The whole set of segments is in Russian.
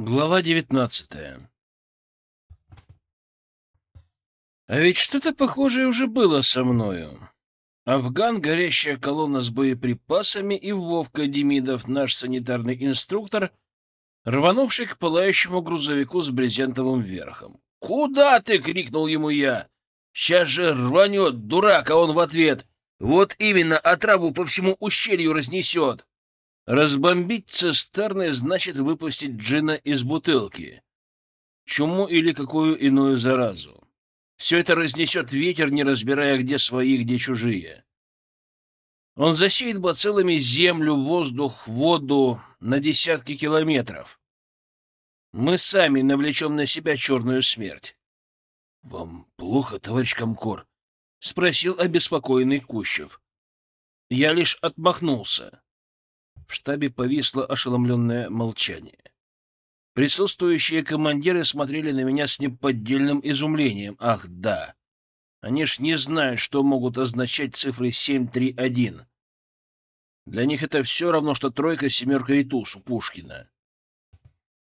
Глава девятнадцатая А ведь что-то похожее уже было со мною. Афган, горящая колонна с боеприпасами и Вовка Демидов, наш санитарный инструктор, рванувший к пылающему грузовику с брезентовым верхом. «Куда ты?» — крикнул ему я. «Сейчас же рванет, дурак!» А он в ответ. «Вот именно, отраву по всему ущелью разнесет!» Разбомбить цистерны значит выпустить джина из бутылки. Чуму или какую иную заразу. Все это разнесет ветер, не разбирая, где свои, где чужие. Он засеет бациллами землю, воздух, воду на десятки километров. Мы сами навлечем на себя черную смерть. — Вам плохо, товарищ Комкор? — спросил обеспокоенный Кущев. Я лишь отмахнулся. В штабе повисло ошеломленное молчание. Присутствующие командиры смотрели на меня с неподдельным изумлением. Ах, да! Они ж не знают, что могут означать цифры 731. Для них это все равно, что тройка, семерка и туз у Пушкина.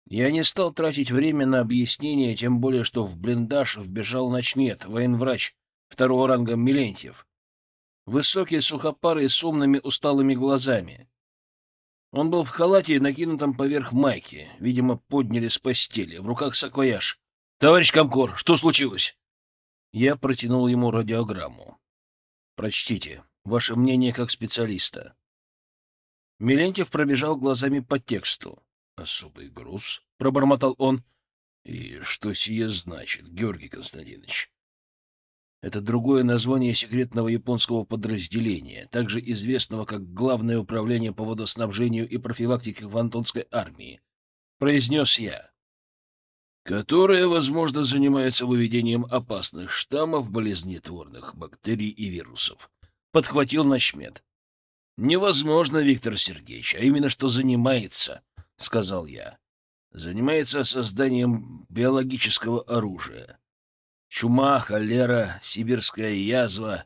Я не стал тратить время на объяснение, тем более, что в блиндаж вбежал начмет, военврач второго ранга Милентьев. Высокий, сухопарый, с умными усталыми глазами. Он был в халате, накинутом поверх майки. Видимо, подняли с постели. В руках саквояж. «Товарищ Комкор, что случилось?» Я протянул ему радиограмму. «Прочтите. Ваше мнение как специалиста». Милентьев пробежал глазами по тексту. «Особый груз», — пробормотал он. «И что сие значит, Георгий Константинович?» Это другое название секретного японского подразделения, также известного как Главное управление по водоснабжению и профилактике в Антонской армии, произнес я, которое, возможно, занимается выведением опасных штаммов болезнетворных бактерий и вирусов, подхватил Начмет. Невозможно, Виктор Сергеевич, а именно что занимается, сказал я. Занимается созданием биологического оружия чума, холера, сибирская язва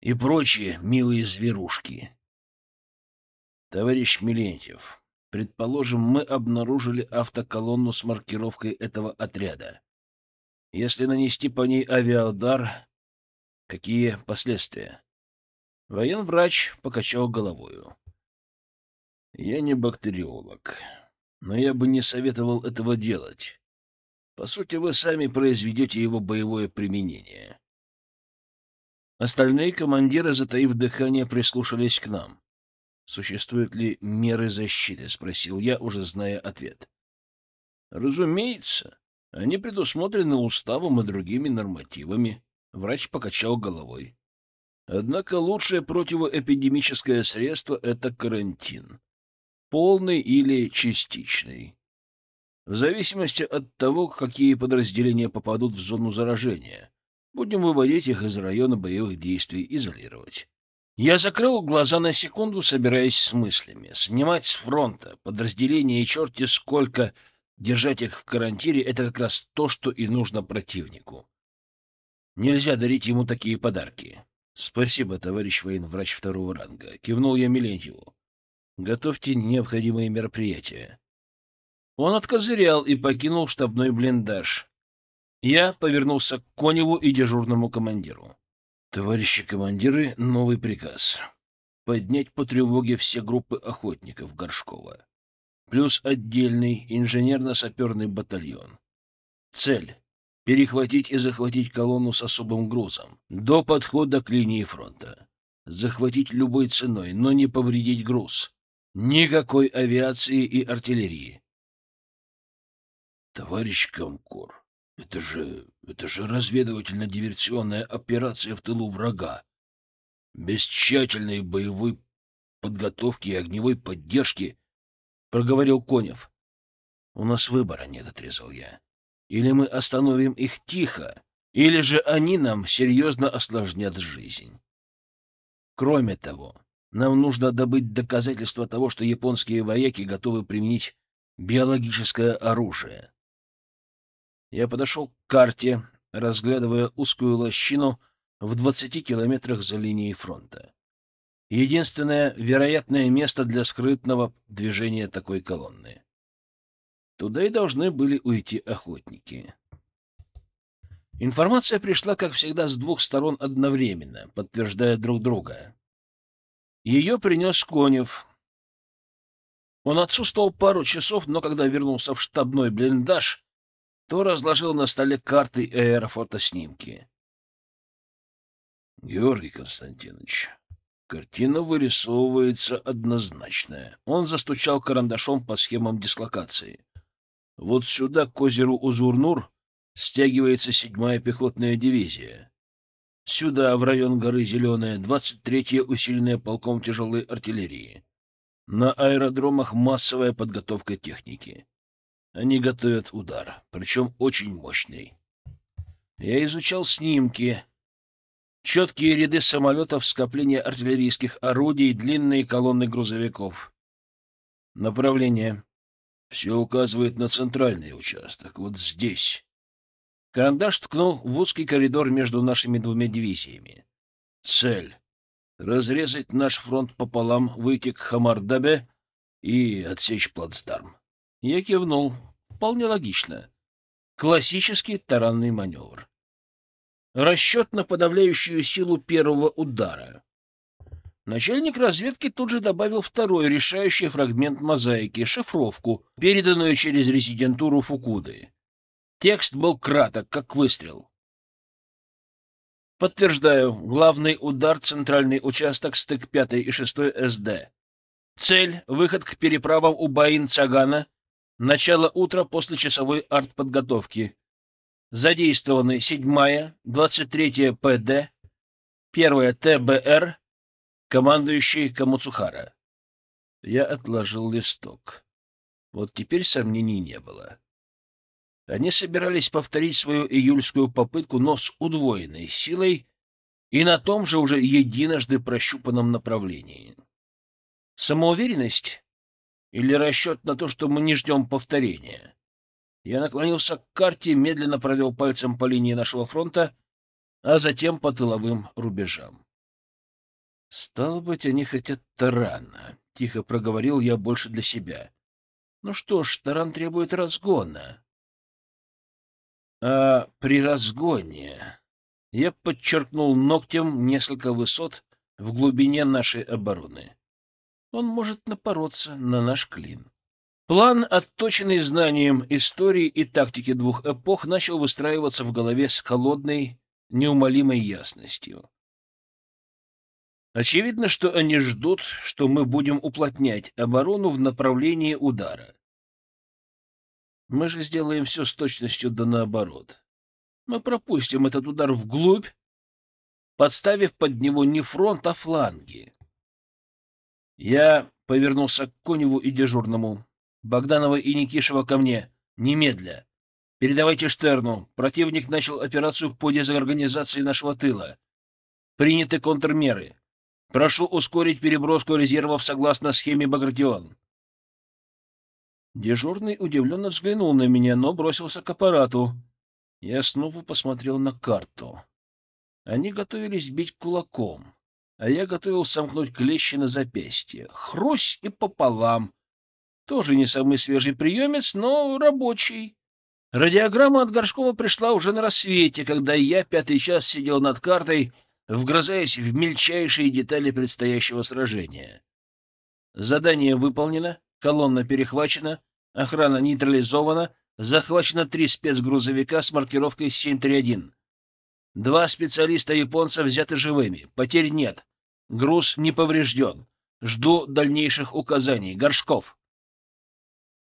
и прочие милые зверушки. Товарищ Милентьев, предположим, мы обнаружили автоколонну с маркировкой этого отряда. Если нанести по ней авиаудар, какие последствия? Военврач покачал головою. Я не бактериолог, но я бы не советовал этого делать. По сути, вы сами произведете его боевое применение. Остальные командиры, затаив дыхание, прислушались к нам. «Существуют ли меры защиты?» — спросил я, уже зная ответ. «Разумеется. Они предусмотрены уставом и другими нормативами». Врач покачал головой. «Однако лучшее противоэпидемическое средство — это карантин. Полный или частичный в зависимости от того, какие подразделения попадут в зону заражения. Будем выводить их из района боевых действий, изолировать. Я закрыл глаза на секунду, собираясь с мыслями. Снимать с фронта подразделения и черти сколько держать их в карантине — это как раз то, что и нужно противнику. Нельзя дарить ему такие подарки. Спасибо, товарищ военврач второго ранга. Кивнул я Милентьеву. Готовьте необходимые мероприятия. Он откозырял и покинул штабной блиндаж. Я повернулся к Коневу и дежурному командиру. «Товарищи командиры, новый приказ. Поднять по тревоге все группы охотников Горшкова. Плюс отдельный инженерно-саперный батальон. Цель — перехватить и захватить колонну с особым грузом до подхода к линии фронта. Захватить любой ценой, но не повредить груз. Никакой авиации и артиллерии. Товарищ Комкор, это же... это же разведывательно-диверсионная операция в тылу врага. Без тщательной боевой подготовки и огневой поддержки, — проговорил Конев. — У нас выбора нет, — отрезал я. Или мы остановим их тихо, или же они нам серьезно осложнят жизнь. Кроме того, нам нужно добыть доказательства того, что японские вояки готовы применить биологическое оружие. Я подошел к карте, разглядывая узкую лощину в двадцати километрах за линией фронта. Единственное вероятное место для скрытного движения такой колонны. Туда и должны были уйти охотники. Информация пришла, как всегда, с двух сторон одновременно, подтверждая друг друга. Ее принес Конев. Он отсутствовал пару часов, но когда вернулся в штабной блиндаж, то разложил на столе карты и аэрофотоснимки. — Георгий Константинович, картина вырисовывается однозначная. Он застучал карандашом по схемам дислокации. Вот сюда, к озеру Узурнур, стягивается седьмая пехотная дивизия. Сюда, в район горы Зеленая, 23-я усиленная полком тяжелой артиллерии. На аэродромах массовая подготовка техники. Они готовят удар, причем очень мощный. Я изучал снимки. Четкие ряды самолетов, скопление артиллерийских орудий, длинные колонны грузовиков. Направление. Все указывает на центральный участок, вот здесь. Карандаш ткнул в узкий коридор между нашими двумя дивизиями. Цель — разрезать наш фронт пополам, выйти к Хамардабе и отсечь плацдарм. Я кивнул. Вполне логично. Классический таранный маневр. Расчет на подавляющую силу первого удара. Начальник разведки тут же добавил второй решающий фрагмент мозаики — шифровку, переданную через резидентуру Фукуды. Текст был краток, как выстрел. Подтверждаю, главный удар — центральный участок, стык 5 и 6 СД. Цель — выход к переправам у Баин-Цагана, начало утра после часовой артподготовки. Задействованы 7-я, 23-я ПД, 1-я ТБР, командующий Камуцухара. Я отложил листок. Вот теперь сомнений не было. Они собирались повторить свою июльскую попытку, но с удвоенной силой и на том же уже единожды прощупанном направлении. Самоуверенность или расчет на то, что мы не ждем повторения? Я наклонился к карте, медленно провел пальцем по линии нашего фронта, а затем по тыловым рубежам. «Стало быть, они хотят тарана», — тихо проговорил я больше для себя. «Ну что ж, таран требует разгона. А при разгоне я подчеркнул ногтем несколько высот в глубине нашей обороны. Он может напороться на наш клин. План, отточенный знанием истории и тактики двух эпох, начал выстраиваться в голове с холодной, неумолимой ясностью. Очевидно, что они ждут, что мы будем уплотнять оборону в направлении удара. Мы же сделаем все с точностью да наоборот. Мы пропустим этот удар вглубь, подставив под него не фронт, а фланги. Я повернулся к Коневу и дежурному. Богданова и Никишева ко мне. Немедля. Передавайте Штерну. Противник начал операцию по дезорганизации нашего тыла. Приняты контрмеры. Прошу ускорить переброску резервов согласно схеме Багратион. Дежурный удивленно взглянул на меня, но бросился к аппарату. Я снова посмотрел на карту. Они готовились бить кулаком, а я готовил сомкнуть клещи на запястье. Хрусь и пополам. Тоже не самый свежий приемец, но рабочий. Радиограмма от Горшкова пришла уже на рассвете, когда я пятый час сидел над картой, вгрызаясь в мельчайшие детали предстоящего сражения. Задание выполнено, колонна перехвачена, Охрана нейтрализована. Захвачено три спецгрузовика с маркировкой 731. Два специалиста японца взяты живыми. Потерь нет. Груз не поврежден. Жду дальнейших указаний. Горшков.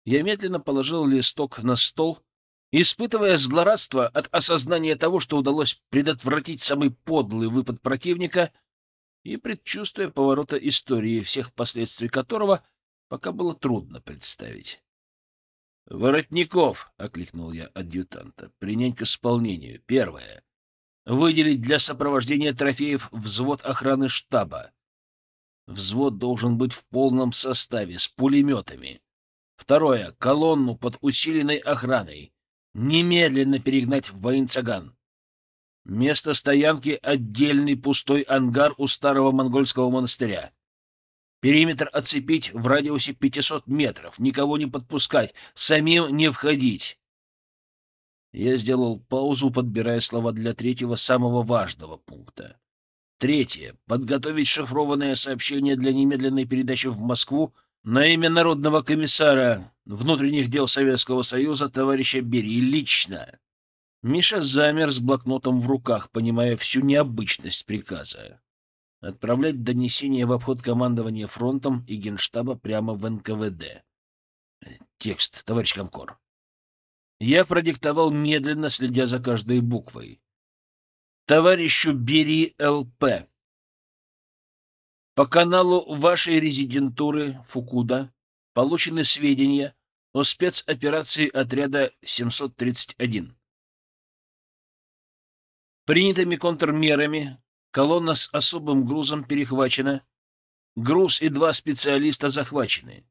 Я медленно положил листок на стол, испытывая злорадство от осознания того, что удалось предотвратить самый подлый выпад противника и предчувствуя поворота истории, всех последствий которого пока было трудно представить. «Воротников!» — окликнул я адъютанта. «Принять к исполнению. Первое. Выделить для сопровождения трофеев взвод охраны штаба. Взвод должен быть в полном составе, с пулеметами. Второе. Колонну под усиленной охраной. Немедленно перегнать в Баин-Цаган. Место стоянки — отдельный пустой ангар у старого монгольского монастыря. Периметр оцепить в радиусе 500 метров, никого не подпускать, самим не входить. Я сделал паузу, подбирая слова для третьего, самого важного пункта. Третье. Подготовить шифрованное сообщение для немедленной передачи в Москву на имя Народного комиссара внутренних дел Советского Союза товарища Бери лично. Миша замер с блокнотом в руках, понимая всю необычность приказа. Отправлять донесение в обход командования фронтом и генштаба прямо в НКВД. Текст, товарищ Комкор. Я продиктовал медленно, следя за каждой буквой. Товарищу Бери ЛП. По каналу вашей резидентуры Фукуда получены сведения о спецоперации отряда 731. Принятыми контрмерами колонна с особым грузом перехвачена, груз и два специалиста захвачены.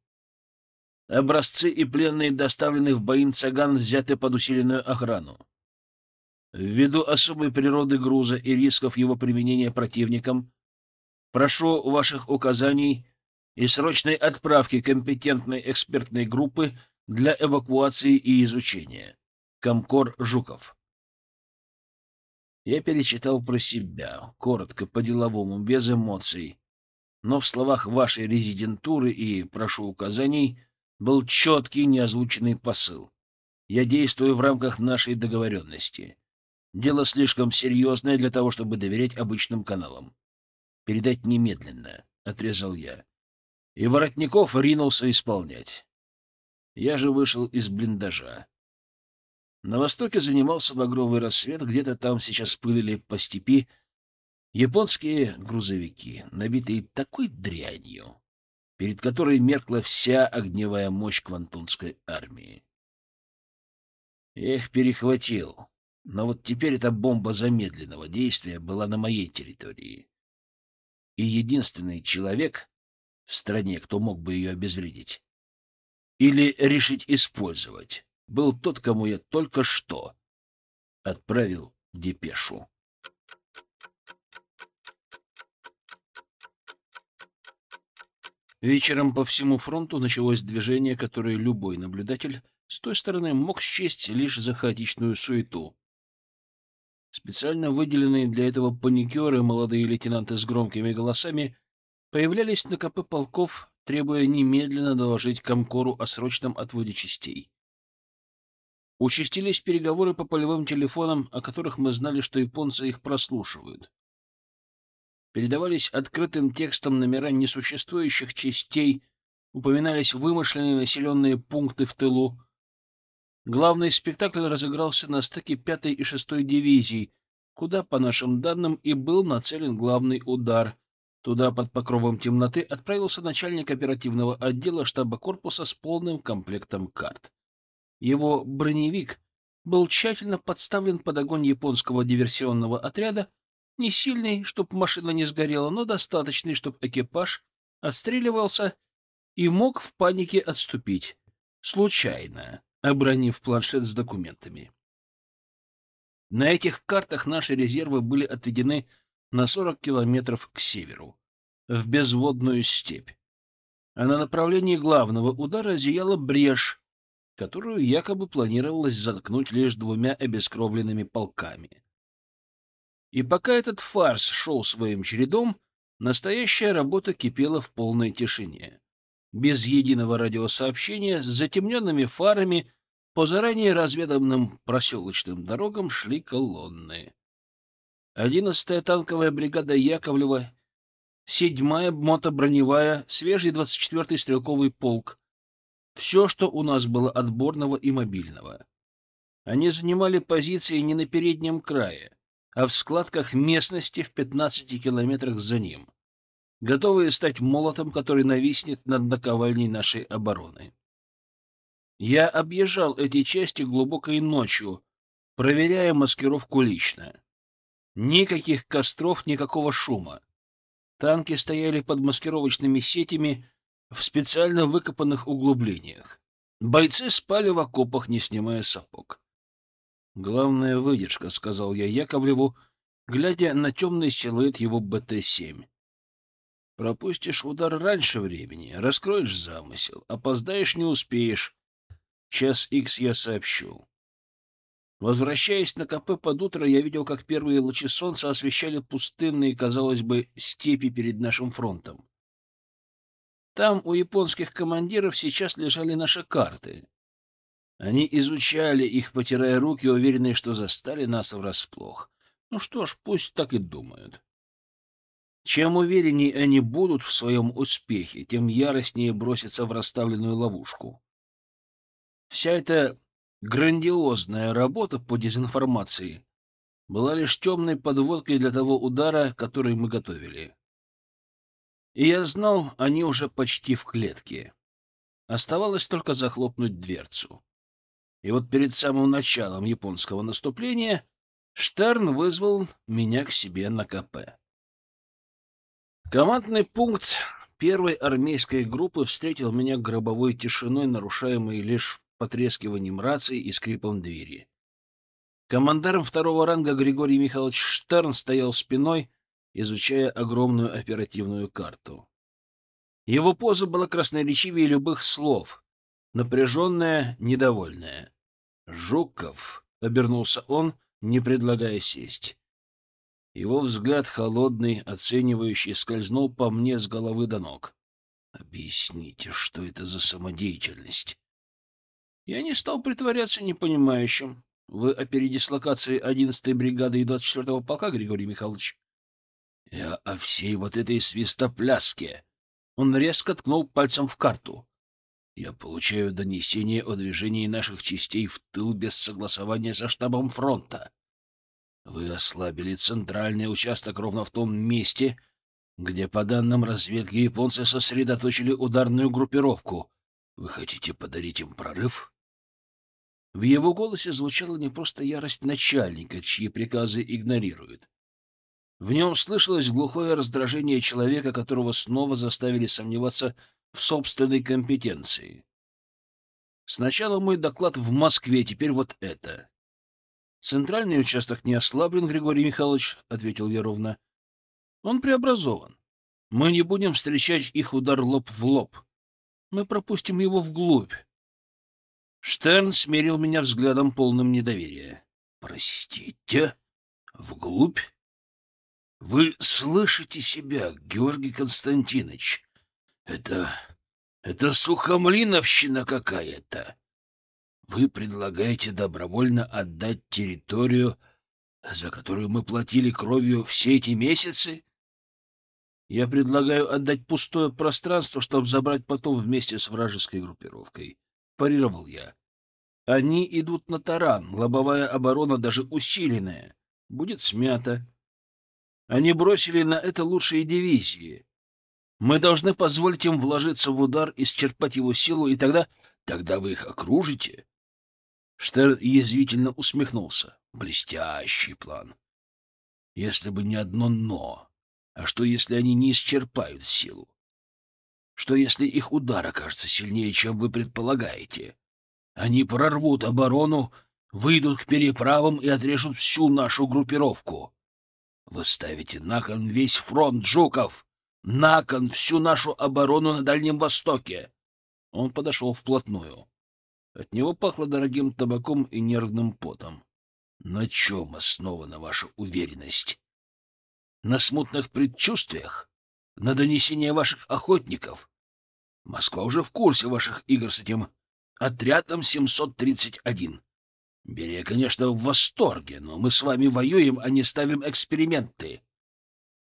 Образцы и пленные доставлены в Баин-Цаган, взяты под усиленную охрану. Ввиду особой природы груза и рисков его применения противником, прошу ваших указаний и срочной отправки компетентной экспертной группы для эвакуации и изучения. Комкор Жуков. Я перечитал про себя, коротко, по-деловому, без эмоций. Но в словах вашей резидентуры и «прошу указаний» был четкий неозвученный посыл. Я действую в рамках нашей договоренности. Дело слишком серьезное для того, чтобы доверять обычным каналам. Передать немедленно, — отрезал я. И Воротников ринулся исполнять. Я же вышел из блиндажа. На востоке занимался багровый рассвет, где-то там сейчас пылили по степи японские грузовики, набитые такой дрянью, перед которой меркла вся огневая мощь Квантунской армии. Я их перехватил, но вот теперь эта бомба замедленного действия была на моей территории. И единственный человек в стране, кто мог бы ее обезвредить или решить использовать, был тот, кому я только что отправил депешу. Вечером по всему фронту началось движение, которое любой наблюдатель с той стороны мог счесть лишь за хаотичную суету. Специально выделенные для этого паникеры, молодые лейтенанты с громкими голосами, появлялись на КП полков, требуя немедленно доложить Комкору о срочном отводе частей. Участились переговоры по полевым телефонам, о которых мы знали, что японцы их прослушивают передавались открытым текстом номера несуществующих частей, упоминались вымышленные населенные пункты в тылу. Главный спектакль разыгрался на стыке 5 и 6 дивизий, куда, по нашим данным, и был нацелен главный удар. Туда под покровом темноты отправился начальник оперативного отдела штаба корпуса с полным комплектом карт. Его броневик был тщательно подставлен под огонь японского диверсионного отряда, не сильный, чтобы машина не сгорела, но достаточный, чтобы экипаж отстреливался и мог в панике отступить, случайно обронив планшет с документами. На этих картах наши резервы были отведены на 40 километров к северу, в безводную степь. А на направлении главного удара зияла брешь, которую якобы планировалось заткнуть лишь двумя обескровленными полками. И пока этот фарс шел своим чередом, настоящая работа кипела в полной тишине. Без единого радиосообщения, с затемненными фарами, по заранее разведанным проселочным дорогам шли колонны. Одиннадцатая танковая бригада Яковлева, седьмая мотоброневая, свежий 24-й стрелковый полк. Все, что у нас было отборного и мобильного. Они занимали позиции не на переднем крае, а в складках местности в 15 километрах за ним, готовые стать молотом, который нависнет над наковальней нашей обороны. Я объезжал эти части глубокой ночью, проверяя маскировку лично. Никаких костров, никакого шума. Танки стояли под маскировочными сетями в специально выкопанных углублениях. Бойцы спали в окопах, не снимая сапог. Главная выдержка, — сказал я Яковлеву, глядя на темный силуэт его БТ-7. Пропустишь удар раньше времени, раскроешь замысел, опоздаешь не успеешь. Час икс я сообщу. Возвращаясь на КП под утро, я видел, как первые лучи солнца освещали пустынные, казалось бы, степи перед нашим фронтом. Там у японских командиров сейчас лежали наши карты. Они изучали их, потирая руки, уверенные, что застали нас врасплох. Ну что ж, пусть так и думают. Чем увереннее они будут в своем успехе, тем яростнее бросятся в расставленную ловушку. Вся эта грандиозная работа по дезинформации была лишь темной подводкой для того удара, который мы готовили. И я знал, они уже почти в клетке. Оставалось только захлопнуть дверцу. И вот перед самым началом японского наступления Штерн вызвал меня к себе на КП. Командный пункт первой армейской группы встретил меня гробовой тишиной, нарушаемой лишь потрескиванием рации и скрипом двери. Командарм второго ранга Григорий Михайлович Штерн стоял спиной, изучая огромную оперативную карту. Его поза была красноречивее любых слов, напряженная, недовольная. «Жуков», — обернулся он, не предлагая сесть. Его взгляд, холодный, оценивающий, скользнул по мне с головы до ног. «Объясните, что это за самодеятельность?» Я не стал притворяться непонимающим. Вы о передислокации 11-й бригады и 24-го полка, Григорий Михайлович? Я о всей вот этой свистопляске. Он резко ткнул пальцем в карту. Я получаю донесение о движении наших частей в тыл без согласования со штабом фронта. Вы ослабили центральный участок ровно в том месте, где, по данным разведки, японцы сосредоточили ударную группировку. Вы хотите подарить им прорыв? В его голосе звучала не просто ярость начальника, чьи приказы игнорируют. В нем слышалось глухое раздражение человека, которого снова заставили сомневаться в собственной компетенции. Сначала мой доклад в Москве, теперь вот это. Центральный участок не ослаблен, Григорий Михайлович, — ответил я ровно. Он преобразован. Мы не будем встречать их удар лоб в лоб. Мы пропустим его вглубь. Штерн смерил меня взглядом полным недоверия. Простите? Вглубь? Вы слышите себя, Георгий Константинович? Это... это сухомлиновщина какая-то. Вы предлагаете добровольно отдать территорию, за которую мы платили кровью все эти месяцы? Я предлагаю отдать пустое пространство, чтобы забрать потом вместе с вражеской группировкой. Парировал я. Они идут на таран, лобовая оборона даже усиленная. Будет смята. Они бросили на это лучшие дивизии. Мы должны позволить им вложиться в удар, исчерпать его силу, и тогда... Тогда вы их окружите, Штерн язвительно усмехнулся. Блестящий план. Если бы не одно «но». А что, если они не исчерпают силу? Что, если их удар окажется сильнее, чем вы предполагаете? Они прорвут оборону, выйдут к переправам и отрежут всю нашу группировку. Вы ставите на кон весь фронт, Жуков! На кон всю нашу оборону на Дальнем Востоке! Он подошел вплотную. От него пахло дорогим табаком и нервным потом. На чем основана ваша уверенность? На смутных предчувствиях? На донесении ваших охотников? Москва уже в курсе ваших игр с этим отрядом 731. Берия, конечно, в восторге, но мы с вами воюем, а не ставим эксперименты.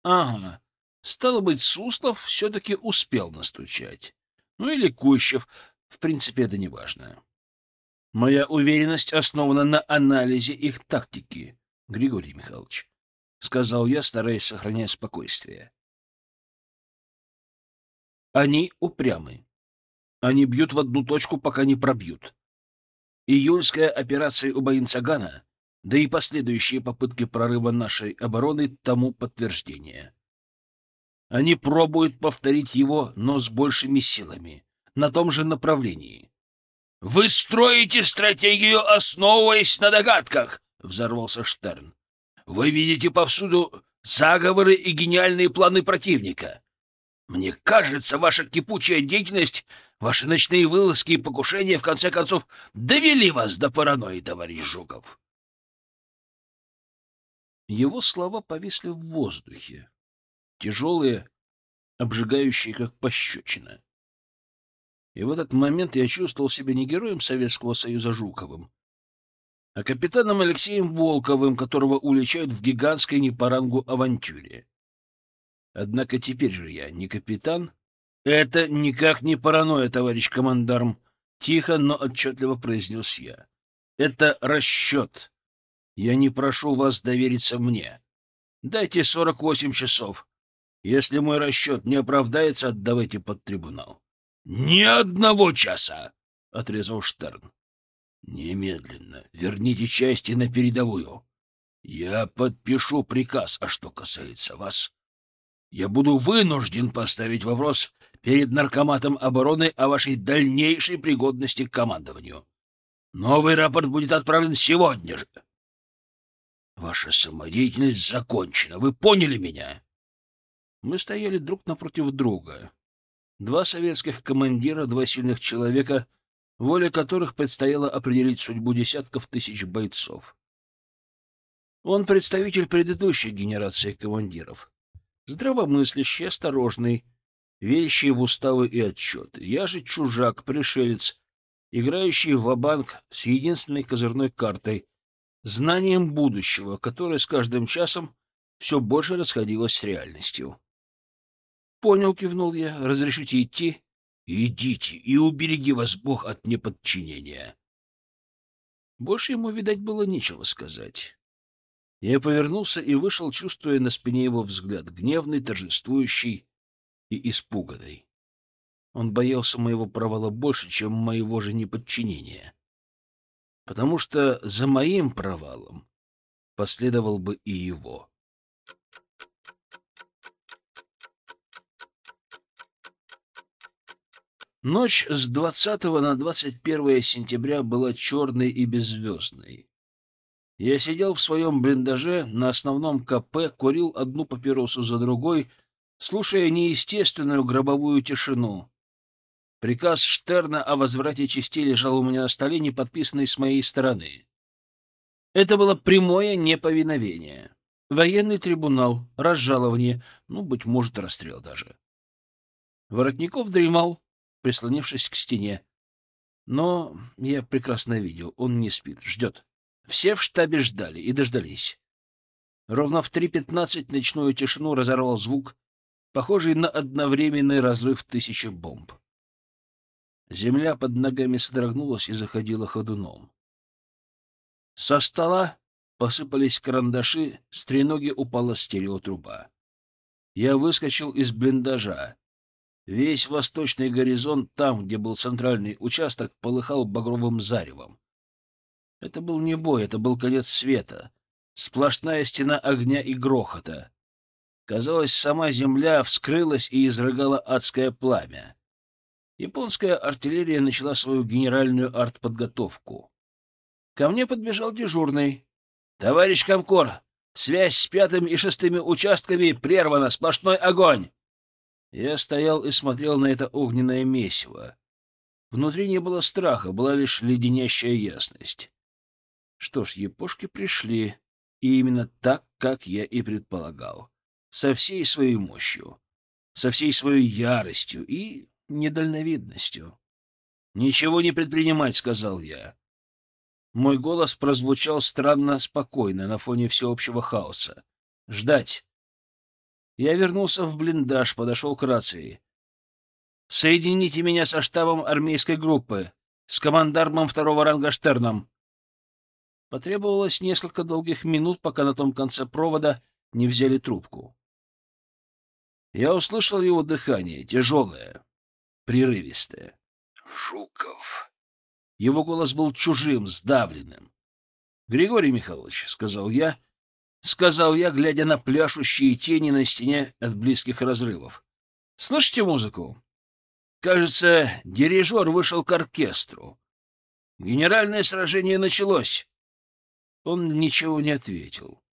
Ага. Стало быть, Суслов все-таки успел настучать. Ну или Кущев. В принципе, это не важно. Моя уверенность основана на анализе их тактики, Григорий Михайлович, — сказал я, стараясь сохранять спокойствие. Они упрямы. Они бьют в одну точку, пока не пробьют. Июльская операция у Баинцагана, да и последующие попытки прорыва нашей обороны тому подтверждение. Они пробуют повторить его, но с большими силами, на том же направлении. «Вы строите стратегию, основываясь на догадках!» — взорвался Штерн. «Вы видите повсюду заговоры и гениальные планы противника. Мне кажется, ваша кипучая деятельность, ваши ночные вылазки и покушения, в конце концов, довели вас до паранойи, товарищ Жуков. Его слова повисли в воздухе, тяжелые, обжигающие, как пощечина. И в этот момент я чувствовал себя не героем Советского Союза Жуковым, а капитаном Алексеем Волковым, которого уличают в гигантской не по рангу авантюре. Однако теперь же я не капитан. Это никак не паранойя, товарищ командарм, — тихо, но отчетливо произнес я. Это расчет. Я не прошу вас довериться мне. Дайте сорок восемь часов. Если мой расчет не оправдается, отдавайте под трибунал. — Ни одного часа! — отрезал Штерн. — Немедленно верните части на передовую. Я подпишу приказ, а что касается вас, я буду вынужден поставить вопрос перед наркоматом обороны о вашей дальнейшей пригодности к командованию. Новый рапорт будет отправлен сегодня же. Ваша самодеятельность закончена. Вы поняли меня? Мы стояли друг напротив друга. Два советских командира, два сильных человека, воля которых предстояло определить судьбу десятков тысяч бойцов. Он представитель предыдущей генерации командиров здравомыслящий, осторожный, верящий в уставы и отчеты. Я же чужак, пришелец, играющий в банк с единственной козырной картой, знанием будущего, которое с каждым часом все больше расходилось с реальностью. «Понял», — кивнул я, — «разрешите идти?» «Идите, и убереги вас Бог от неподчинения». Больше ему, видать, было нечего сказать. Я повернулся и вышел, чувствуя на спине его взгляд, гневный, торжествующий и испуганный. Он боялся моего провала больше, чем моего же неподчинения. Потому что за моим провалом последовал бы и его. Ночь с 20 на 21 сентября была черной и беззвездной. Я сидел в своем блиндаже на основном КП, курил одну папиросу за другой, слушая неестественную гробовую тишину. Приказ Штерна о возврате частей лежал у меня на столе, не подписанный с моей стороны. Это было прямое неповиновение. Военный трибунал, разжалование, ну, быть может, расстрел даже. Воротников дремал, прислонившись к стене. Но я прекрасно видел, он не спит, ждет. Все в штабе ждали и дождались. Ровно в 3.15 ночную тишину разорвал звук, похожий на одновременный разрыв тысячи бомб. Земля под ногами содрогнулась и заходила ходуном. Со стола посыпались карандаши, с треноги упала стереотруба. Я выскочил из блиндажа. Весь восточный горизонт, там, где был центральный участок, полыхал багровым заревом. Это был не бой, это был конец света. Сплошная стена огня и грохота. Казалось, сама земля вскрылась и изрыгала адское пламя. Японская артиллерия начала свою генеральную артподготовку. Ко мне подбежал дежурный. — Товарищ Комкор, связь с пятым и шестыми участками прервана, сплошной огонь! Я стоял и смотрел на это огненное месиво. Внутри не было страха, была лишь леденящая ясность. Что ж, епошки пришли, и именно так, как я и предполагал. Со всей своей мощью, со всей своей яростью и недальновидностью. «Ничего не предпринимать», — сказал я. Мой голос прозвучал странно спокойно на фоне всеобщего хаоса. «Ждать». Я вернулся в блиндаж, подошел к рации. «Соедините меня со штабом армейской группы, с командармом второго ранга Штерном. Потребовалось несколько долгих минут, пока на том конце провода не взяли трубку. Я услышал его дыхание, тяжелое, прерывистое. «Жуков!» Его голос был чужим, сдавленным. «Григорий Михайлович», — сказал я, — сказал я, глядя на пляшущие тени на стене от близких разрывов. «Слышите музыку?» Кажется, дирижер вышел к оркестру. Генеральное сражение началось. Он ничего не ответил.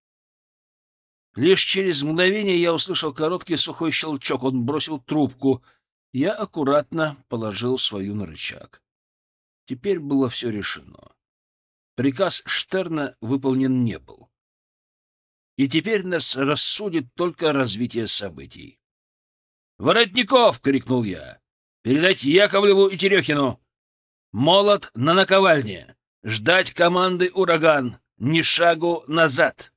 Лишь через мгновение я услышал короткий сухой щелчок. Он бросил трубку. Я аккуратно положил свою на рычаг. Теперь было все решено. Приказ Штерна выполнен не был. И теперь нас рассудит только развитие событий. «Воротников!» — крикнул я. «Передать Яковлеву и Терехину! Молот на наковальне! Ждать команды «Ураган!» Ни шагу назад!»